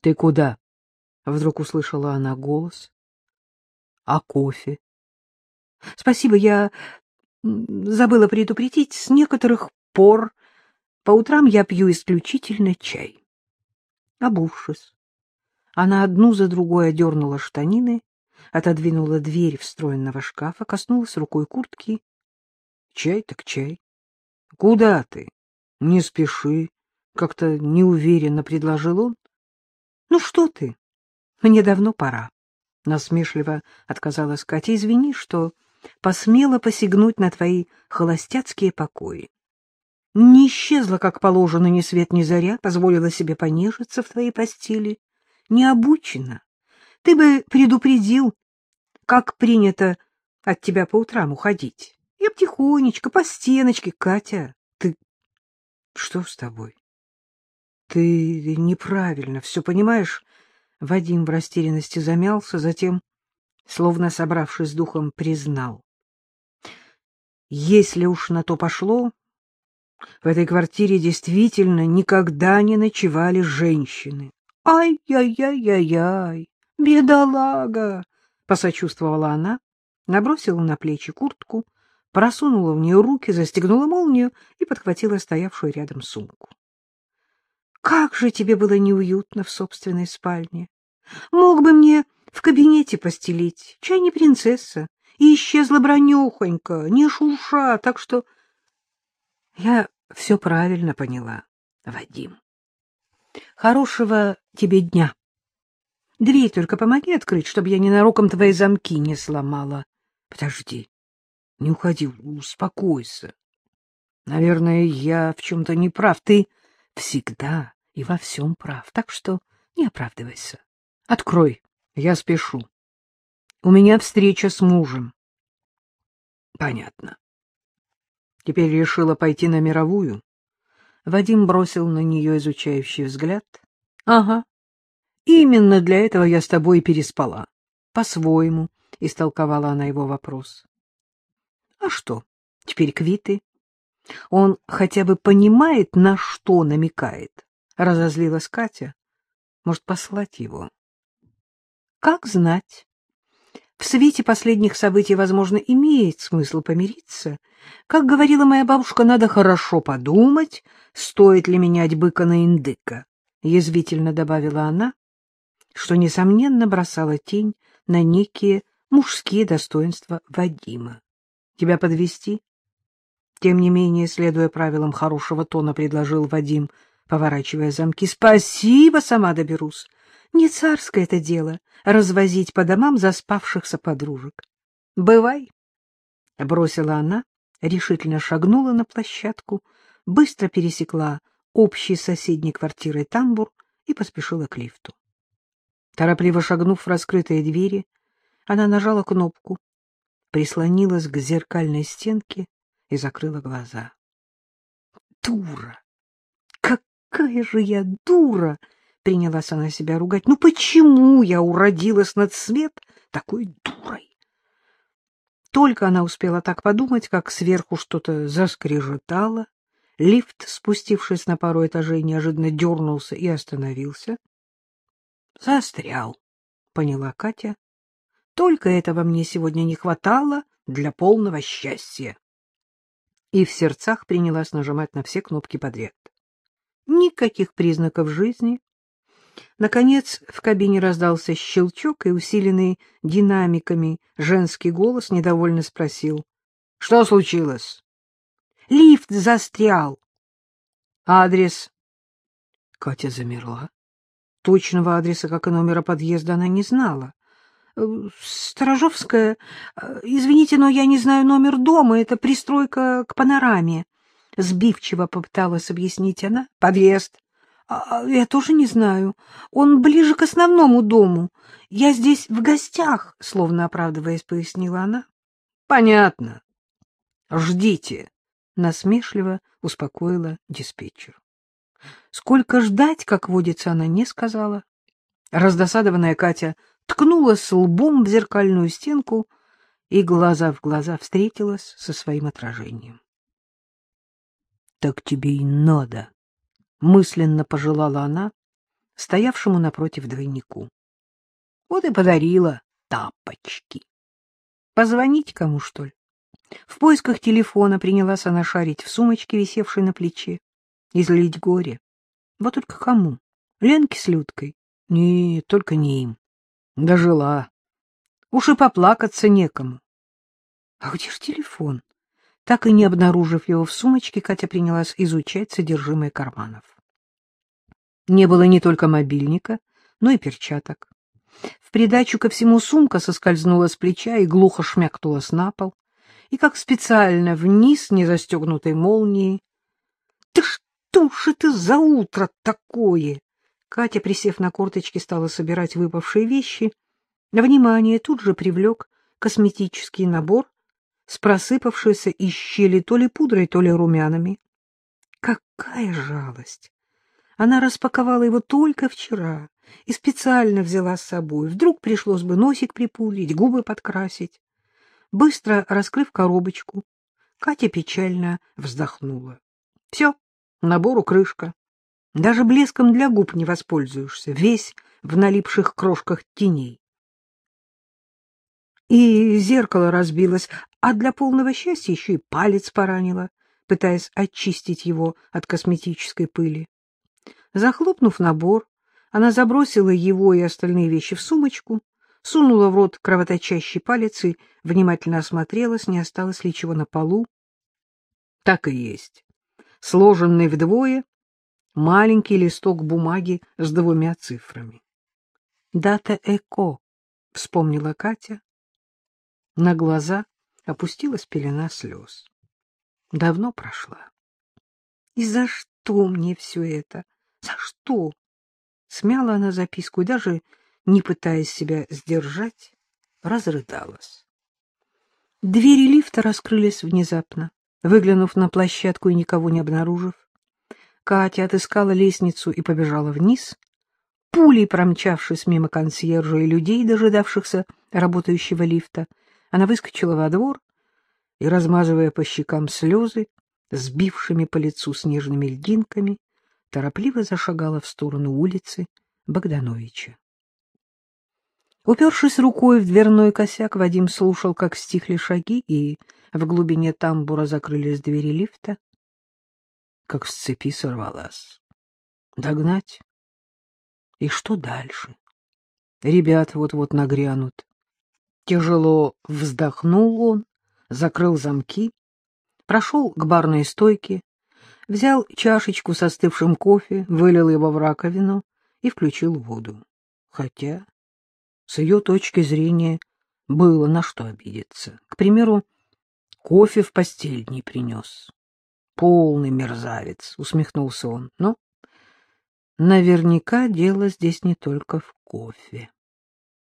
— Ты куда? — вдруг услышала она голос. — А кофе? — Спасибо, я забыла предупредить. С некоторых пор по утрам я пью исключительно чай. Обувшись, она одну за другой одернула штанины, отодвинула дверь встроенного шкафа, коснулась рукой куртки. — Чай так чай. — Куда ты? — Не спеши, — как-то неуверенно предложил он. — Ну что ты? Мне давно пора. Насмешливо отказалась Катя. — Извини, что посмела посягнуть на твои холостяцкие покои. Не исчезла, как положено, ни свет ни заря, позволила себе понежиться в твоей постели. Не обучена. Ты бы предупредил, как принято от тебя по утрам уходить. Я тихонечко, по стеночке. Катя, ты... Что с тобой? Ты неправильно все понимаешь. Вадим в растерянности замялся, затем, словно собравшись с духом, признал. Если уж на то пошло, в этой квартире действительно никогда не ночевали женщины. Ай-яй-яй-яй-яй, бедолага! Посочувствовала она, набросила на плечи куртку, просунула в нее руки, застегнула молнию и подхватила стоявшую рядом сумку. Как же тебе было неуютно в собственной спальне. Мог бы мне в кабинете постелить, чай не принцесса, и исчезла бронехонька, не шурша, так что... Я все правильно поняла, Вадим. Хорошего тебе дня. Дверь только помоги открыть, чтобы я ненароком твои замки не сломала. Подожди, не уходи, успокойся. Наверное, я в чем-то не прав. Ты всегда и во всем прав, так что не оправдывайся. Открой, я спешу. У меня встреча с мужем. Понятно. Теперь решила пойти на мировую. Вадим бросил на нее изучающий взгляд. — Ага, Именно для этого я с тобой и переспала. По-своему, — истолковала она его вопрос. — А что, теперь квиты? Он хотя бы понимает, на что намекает. Разозлилась Катя. Может, послать его? Как знать. В свете последних событий, возможно, имеет смысл помириться. Как говорила моя бабушка, надо хорошо подумать, стоит ли менять быка на индыка. Язвительно добавила она, что, несомненно, бросало тень на некие мужские достоинства Вадима. Тебя подвести? Тем не менее, следуя правилам хорошего тона, предложил Вадим, поворачивая замки. Спасибо, сама доберусь. Не царское это дело — развозить по домам заспавшихся подружек. Бывай, — бросила она, решительно шагнула на площадку, быстро пересекла общий соседней квартирой тамбур и поспешила к лифту. Торопливо шагнув в раскрытые двери, она нажала кнопку, прислонилась к зеркальной стенке и закрыла глаза. «Дура! Какая же я дура!» — принялась она себя ругать. «Ну почему я уродилась над свет такой дурой?» Только она успела так подумать, как сверху что-то заскрежетало. Лифт, спустившись на пару этажей, неожиданно дернулся и остановился. Застрял, поняла Катя. Только этого мне сегодня не хватало для полного счастья. И в сердцах принялась нажимать на все кнопки подряд. Никаких признаков жизни. Наконец в кабине раздался щелчок, и усиленный динамиками женский голос недовольно спросил. — Что случилось? — Лифт застрял. — Адрес? Катя замерла. Точного адреса, как и номера подъезда, она не знала. «Сторожовская, э, извините, но я не знаю номер дома, это пристройка к панораме». Сбивчиво попыталась объяснить она. «Подъезд». А, «Я тоже не знаю. Он ближе к основному дому. Я здесь в гостях», — словно оправдываясь, пояснила она. «Понятно. Ждите», — насмешливо успокоила диспетчер. Сколько ждать, как водится, она не сказала. Раздосадованная Катя ткнулась лбом в зеркальную стенку и глаза в глаза встретилась со своим отражением. — Так тебе и надо, — мысленно пожелала она, стоявшему напротив двойнику. Вот и подарила тапочки. Позвонить кому, что ли? В поисках телефона принялась она шарить в сумочке, висевшей на плече. Излить горе. Вот только кому? Ленке с Людкой? Не, только не им. Дожила. Уж и поплакаться некому. А где ж телефон? Так и не обнаружив его в сумочке, Катя принялась изучать содержимое карманов. Не было не только мобильника, но и перчаток. В придачу ко всему сумка соскользнула с плеча и глухо шмякнулась на пол, и как специально вниз незастегнутой молнией. — Ты что ж это за утро такое? Катя, присев на корточки, стала собирать выпавшие вещи. Внимание тут же привлек косметический набор с просыпавшейся из щели то ли пудрой, то ли румянами. Какая жалость! Она распаковала его только вчера и специально взяла с собой. Вдруг пришлось бы носик припудрить, губы подкрасить. Быстро раскрыв коробочку, Катя печально вздохнула. Все, набору крышка. Даже блеском для губ не воспользуешься, весь в налипших крошках теней. И зеркало разбилось, а для полного счастья еще и палец поранило, пытаясь очистить его от косметической пыли. Захлопнув набор, она забросила его и остальные вещи в сумочку, сунула в рот кровоточащий палец и внимательно осмотрелась, не осталось ли чего на полу. Так и есть. Сложенный вдвое, маленький листок бумаги с двумя цифрами. «Дата ЭКО», — вспомнила Катя. На глаза опустилась пелена слез. Давно прошла. «И за что мне все это? За что?» Смяла она записку и даже, не пытаясь себя сдержать, разрыдалась. Двери лифта раскрылись внезапно. Выглянув на площадку и никого не обнаружив, Катя отыскала лестницу и побежала вниз. Пулей промчавшись мимо консьержа и людей, дожидавшихся работающего лифта, она выскочила во двор и, размазывая по щекам слезы, сбившими по лицу снежными льдинками, торопливо зашагала в сторону улицы Богдановича. Упершись рукой в дверной косяк, Вадим слушал, как стихли шаги, и в глубине тамбура закрылись двери лифта как с цепи сорвалась. Догнать? И что дальше? Ребят вот-вот нагрянут. Тяжело вздохнул он, закрыл замки, прошел к барной стойке, взял чашечку со остывшим кофе, вылил его в раковину и включил воду. Хотя, с ее точки зрения, было на что обидеться. К примеру, кофе в постель не принес полный мерзавец, — усмехнулся он. Но наверняка дело здесь не только в кофе.